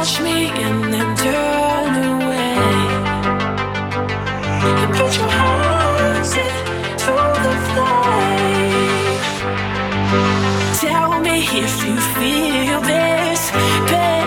touch me and then turn away. and put your hands into the flame. Tell me if you feel this pain.